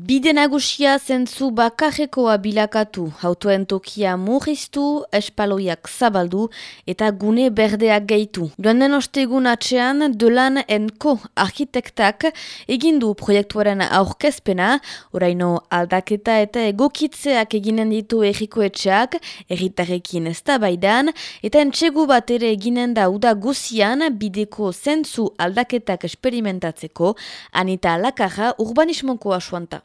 Bide nagusia zentzu bakarrekoa bilakatu, autoen tokia murriztu, espaloiak zabaldu eta gune berdeak gehitu. Joan den ostegun atxean, Delan enko arkitektak egindu proiektuaren aurkezpena, oraino aldaketa eta egokitzeak eginen ditu erriko etxeak, erritarrekin ez da baidan, eta entxegu bat ere eginen da uda guzian bideko zentzu aldaketak esperimentatzeko, anita alakarra urbanismoko asuanta.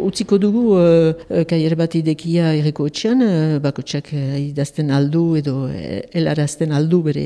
Utziko dugu uh, kaier bat idekia erreko etxean, uh, bakotxak uh, idazten aldu edo helarazten aldu bere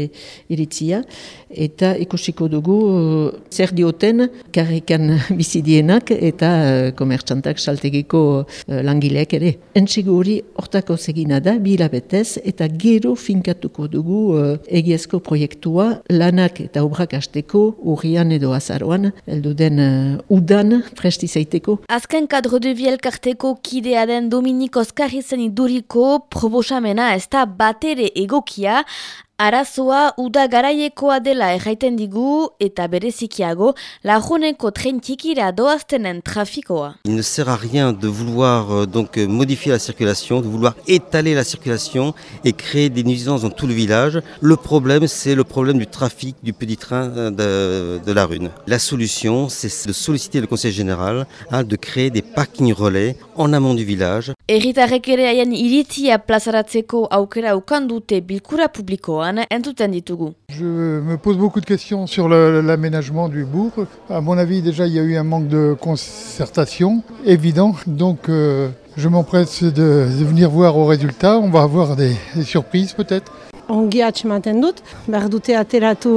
iritzia, eta ikusiko dugu uh, zer dioten karrikan bizidienak eta uh, komertxantak saltegiko uh, langileak ere. Entsigo hori hortako zegina da, bilabetez, eta gero finkatuko dugu uh, egiazko proiektua lanak eta obrak hasteko urrian edo azaroan, eldu den uh, udan presti zaiteko. Azken kadro de elkarteko kidea den Dominik Oskarrizen iduriko probosamena ez da batere egokia, Arazoa uda garaiekoa dela erraiten digu eta berezikiago laguneko trentikira doaztenen trafikoa. Il ne sert à rien de vouloir euh, donc euh, modifier la circulation, de vouloir étaler la circulation et créer des nuisances dans tout le village. Le problème, c'est le problème du trafic du petit train euh, de, de la Rune. La solution, c'est de solliciter le conseil général hein, de créer des parkings relais en amont du village. Erritarrek ere haien iritzia plazaratzeko aukera ukandute bilkura publikoa Je me pose beaucoup de questions sur l'aménagement du bourg. À mon avis, déjà, il y a eu un manque de concertation évident. Donc, euh, je m'empresse de, de, venir voir au résultat. On va avoir des, des surprises peut-être. Ongi atxematen dut, behar dute ateratu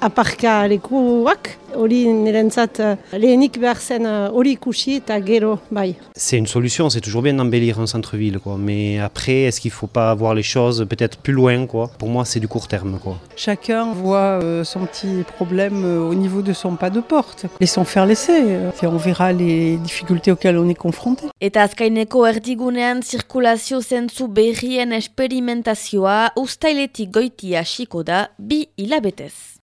aparka lekuak, hori nirentzat uh, lehenik behar zen hori ikusi eta gero bai. C'est une solution, c'est toujours bien d'embellir un centre-ville, quoi. mais après, est-ce qu'il ne faut pas voir les choses peut-être plus loin quoi? Pour moi, c'est du court terme. Quoi. Chacun voit euh, son petit problème euh, au niveau de son pas de porte. Laissons faire l'essai, euh, on verra les difficultés auxquelles on est confronté. Eta azkaineko erdigunean zirkulazio zentzu berrien esperimentazioa ustailetik goiti hasiko da bi hilabetez.